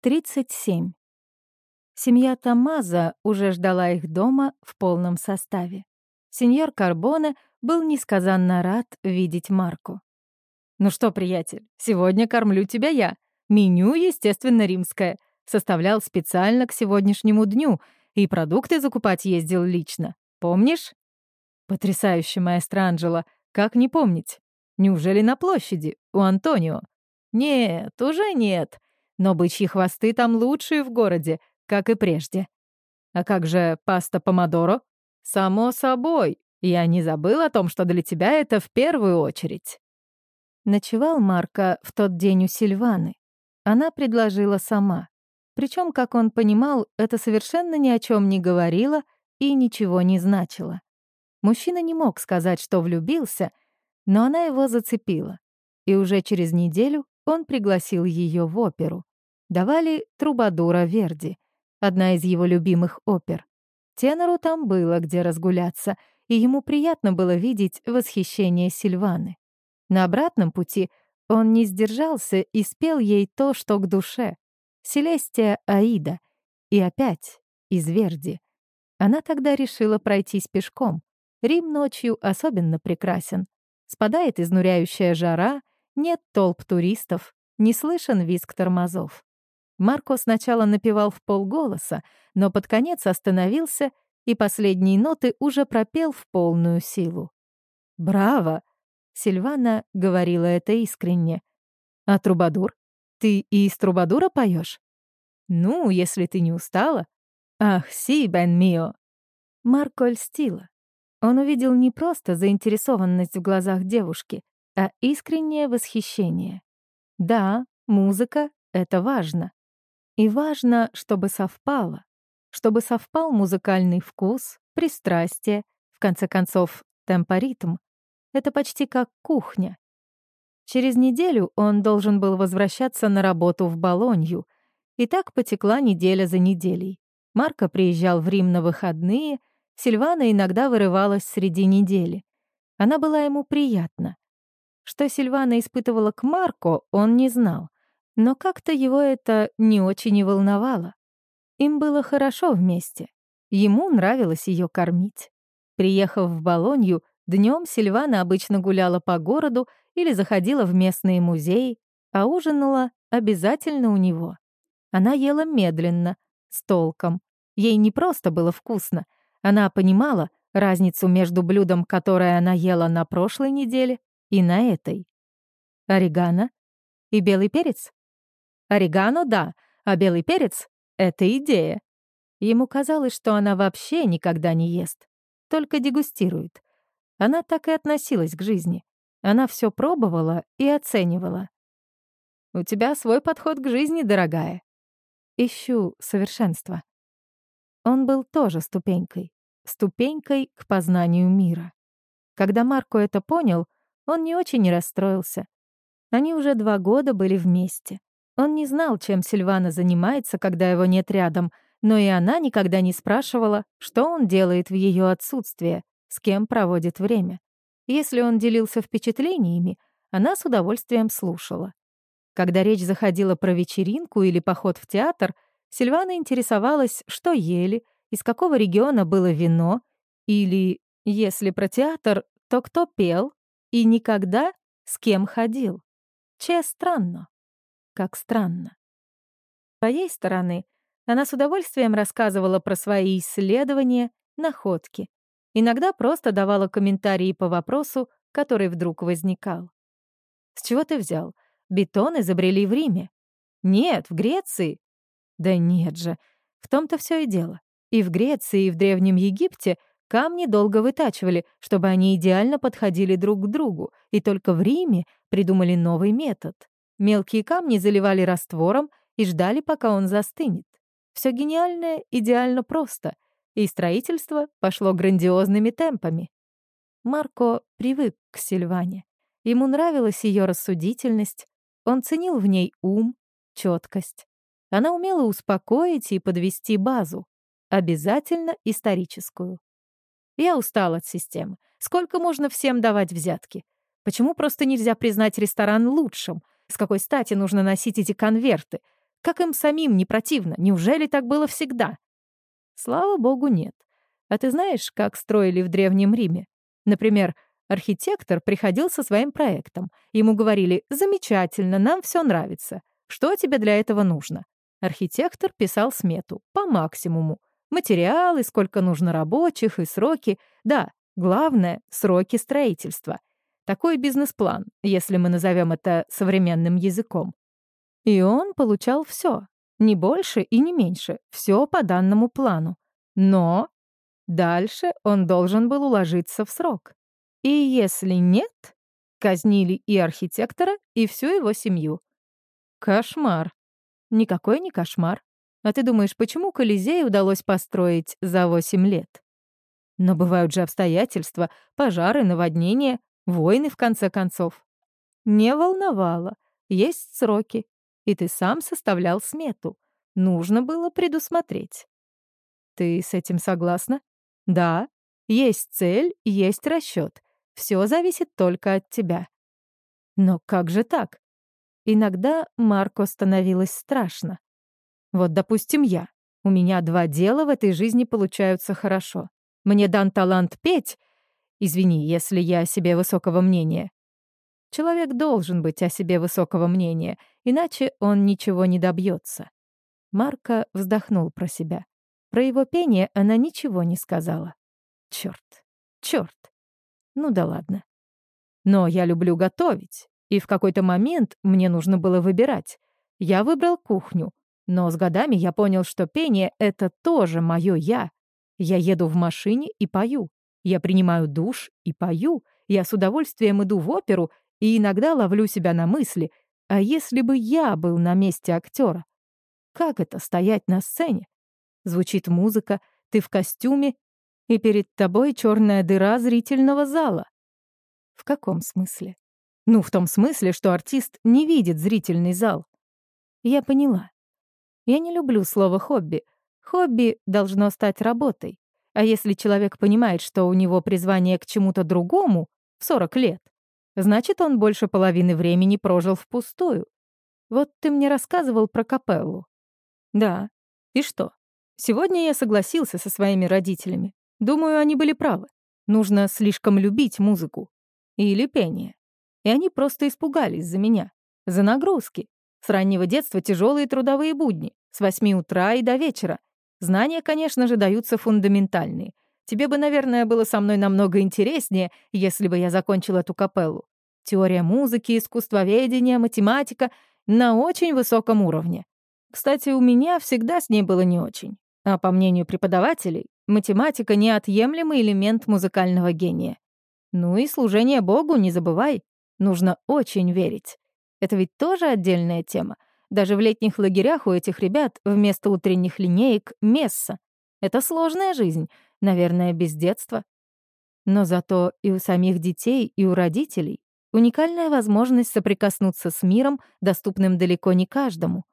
37. Семья Тамаза уже ждала их дома в полном составе. Сеньор Карбоне был несказанно рад видеть Марку. «Ну что, приятель, сегодня кормлю тебя я. Меню, естественно, римское. Составлял специально к сегодняшнему дню, и продукты закупать ездил лично. Помнишь?» «Потрясающе, маэстро Анджело. Как не помнить? Неужели на площади, у Антонио?» «Нет, уже нет. Но бычьи хвосты там лучшие в городе, как и прежде. А как же паста помодоро? Само собой. Я не забыл о том, что для тебя это в первую очередь. Ночевал Марко в тот день у Сильваны. Она предложила сама. Причем, как он понимал, это совершенно ни о чем не говорило и ничего не значило. Мужчина не мог сказать, что влюбился, но она его зацепила. И уже через неделю он пригласил ее в оперу давали «Трубадура Верди», одна из его любимых опер. Тенору там было где разгуляться, и ему приятно было видеть восхищение Сильваны. На обратном пути он не сдержался и спел ей то, что к душе. Селестия Аида. И опять из Верди. Она тогда решила пройтись пешком. Рим ночью особенно прекрасен. Спадает изнуряющая жара, нет толп туристов, не слышен визг тормозов. Марко сначала напевал в полголоса, но под конец остановился и последние ноты уже пропел в полную силу. «Браво!» — Сильвана говорила это искренне. «А Трубадур? Ты и из Трубадура поешь? «Ну, если ты не устала». «Ах, си, бен мио!» Марко льстила. Он увидел не просто заинтересованность в глазах девушки, а искреннее восхищение. Да, музыка — это важно. И важно, чтобы совпало, чтобы совпал музыкальный вкус, пристрастие, в конце концов, темпоритм. Это почти как кухня. Через неделю он должен был возвращаться на работу в Болонью, и так потекла неделя за неделей. Марко приезжал в Рим на выходные, Сильвана иногда вырывалась среди недели. Она была ему приятна. Что Сильвана испытывала к Марко, он не знал. Но как-то его это не очень и волновало. Им было хорошо вместе. Ему нравилось ее кормить. Приехав в Болонью, днем Сильвана обычно гуляла по городу или заходила в местные музеи, а ужинала обязательно у него. Она ела медленно, с толком. Ей не просто было вкусно. Она понимала разницу между блюдом, которое она ела на прошлой неделе, и на этой. Орегано и белый перец? Орегано — да, а белый перец — это идея. Ему казалось, что она вообще никогда не ест, только дегустирует. Она так и относилась к жизни. Она все пробовала и оценивала. «У тебя свой подход к жизни, дорогая». Ищу совершенство. Он был тоже ступенькой. Ступенькой к познанию мира. Когда Марко это понял, он не очень расстроился. Они уже два года были вместе. Он не знал, чем Сильвана занимается, когда его нет рядом, но и она никогда не спрашивала, что он делает в ее отсутствие, с кем проводит время. Если он делился впечатлениями, она с удовольствием слушала. Когда речь заходила про вечеринку или поход в театр, Сильвана интересовалась, что ели, из какого региона было вино, или, если про театр, то кто пел и никогда с кем ходил. Че странно как странно. По ей стороны, она с удовольствием рассказывала про свои исследования, находки. Иногда просто давала комментарии по вопросу, который вдруг возникал. «С чего ты взял? Бетон изобрели в Риме?» «Нет, в Греции». «Да нет же, в том-то все и дело. И в Греции, и в Древнем Египте камни долго вытачивали, чтобы они идеально подходили друг к другу, и только в Риме придумали новый метод. Мелкие камни заливали раствором и ждали, пока он застынет. Все гениальное идеально просто, и строительство пошло грандиозными темпами. Марко привык к Сильване. Ему нравилась ее рассудительность, он ценил в ней ум, четкость. Она умела успокоить и подвести базу, обязательно историческую. Я устал от системы. Сколько можно всем давать взятки? Почему просто нельзя признать ресторан лучшим — с какой стати нужно носить эти конверты? Как им самим не противно? Неужели так было всегда? Слава богу, нет. А ты знаешь, как строили в Древнем Риме? Например, архитектор приходил со своим проектом. Ему говорили «Замечательно, нам все нравится. Что тебе для этого нужно?» Архитектор писал смету по максимуму. Материалы, сколько нужно рабочих и сроки. Да, главное — сроки строительства. Такой бизнес-план, если мы назовем это современным языком. И он получал все, не больше и не меньше, все по данному плану. Но дальше он должен был уложиться в срок. И если нет, казнили и архитектора, и всю его семью. Кошмар. Никакой не кошмар. А ты думаешь, почему Колизей удалось построить за 8 лет? Но бывают же обстоятельства, пожары, наводнения, войны, в конце концов. Не волновало. Есть сроки. И ты сам составлял смету. Нужно было предусмотреть. Ты с этим согласна? Да. Есть цель, есть расчет. Все зависит только от тебя. Но как же так? Иногда Марко становилось страшно. Вот, допустим, я. У меня два дела в этой жизни получаются хорошо. Мне дан талант петь. Извини, если я о себе высокого мнения. Человек должен быть о себе высокого мнения, иначе он ничего не добьется. Марко вздохнул про себя. Про его пение она ничего не сказала. Черт, черт. Ну да ладно. Но я люблю готовить. И в какой-то момент мне нужно было выбирать. Я выбрал кухню, но с годами я понял, что пение — это тоже мое «я». Я еду в машине и пою. Я принимаю душ и пою. Я с удовольствием иду в оперу и иногда ловлю себя на мысли, а если бы я был на месте актера? Как это — стоять на сцене? Звучит музыка, ты в костюме, и перед тобой черная дыра зрительного зала. В каком смысле? Ну, в том смысле, что артист не видит зрительный зал. Я поняла. Я не люблю слово «хобби». Хобби должно стать работой. А если человек понимает, что у него призвание к чему-то другому в 40 лет, значит, он больше половины времени прожил впустую. Вот ты мне рассказывал про капеллу. Да. И что? Сегодня я согласился со своими родителями. Думаю, они были правы. Нужно слишком любить музыку. Или пение. И они просто испугались за меня. За нагрузки. С раннего детства тяжелые трудовые будни. С 8 утра и до вечера. Знания, конечно же, даются фундаментальные. Тебе бы, наверное, было со мной намного интереснее, если бы я закончил эту капеллу. Теория музыки, искусствоведение, математика на очень высоком уровне. Кстати, у меня всегда с ней было не очень. А по мнению преподавателей, математика — неотъемлемый элемент музыкального гения. Ну и служение Богу не забывай. Нужно очень верить. Это ведь тоже отдельная тема. Даже в летних лагерях у этих ребят вместо утренних линеек — месса. Это сложная жизнь, наверное, без детства. Но зато и у самих детей, и у родителей уникальная возможность соприкоснуться с миром, доступным далеко не каждому.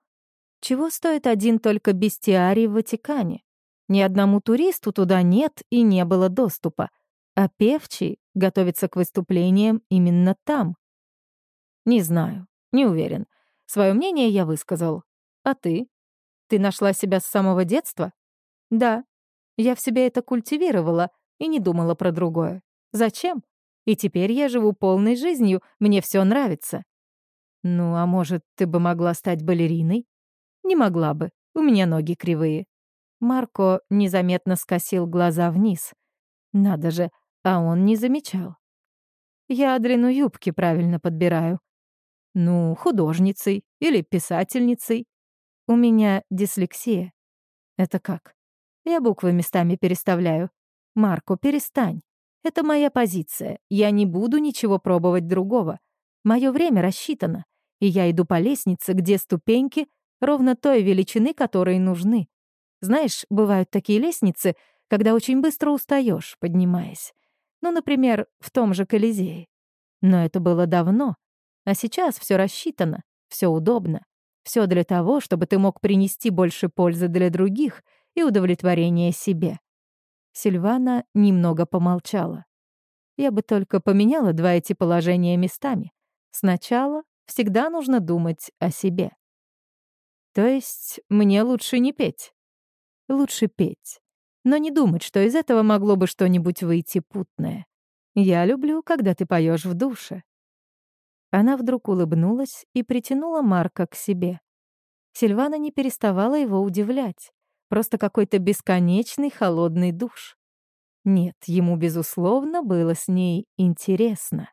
Чего стоит один только бестиарий в Ватикане? Ни одному туристу туда нет и не было доступа, а певчий готовится к выступлениям именно там. Не знаю, не уверен. Свое мнение я высказал. А ты? Ты нашла себя с самого детства? Да. Я в себе это культивировала и не думала про другое. Зачем? И теперь я живу полной жизнью, мне все нравится. Ну, а может, ты бы могла стать балериной? Не могла бы, у меня ноги кривые. Марко незаметно скосил глаза вниз. Надо же, а он не замечал. Я длину юбки правильно подбираю. Ну, художницей или писательницей. У меня дислексия. Это как? Я буквы местами переставляю. Марко, перестань. Это моя позиция. Я не буду ничего пробовать другого. Мое время рассчитано, и я иду по лестнице, где ступеньки ровно той величины, которые нужны. Знаешь, бывают такие лестницы, когда очень быстро устаешь, поднимаясь. Ну, например, в том же Колизее. Но это было давно, а сейчас все рассчитано, все удобно. Все для того, чтобы ты мог принести больше пользы для других и удовлетворения себе. Сильвана немного помолчала. Я бы только поменяла два эти положения местами. Сначала всегда нужно думать о себе. То есть мне лучше не петь? Лучше петь. Но не думать, что из этого могло бы что-нибудь выйти путное. Я люблю, когда ты поешь в душе. Она вдруг улыбнулась и притянула Марка к себе. Сильвана не переставала его удивлять. Просто какой-то бесконечный холодный душ. Нет, ему, безусловно, было с ней интересно.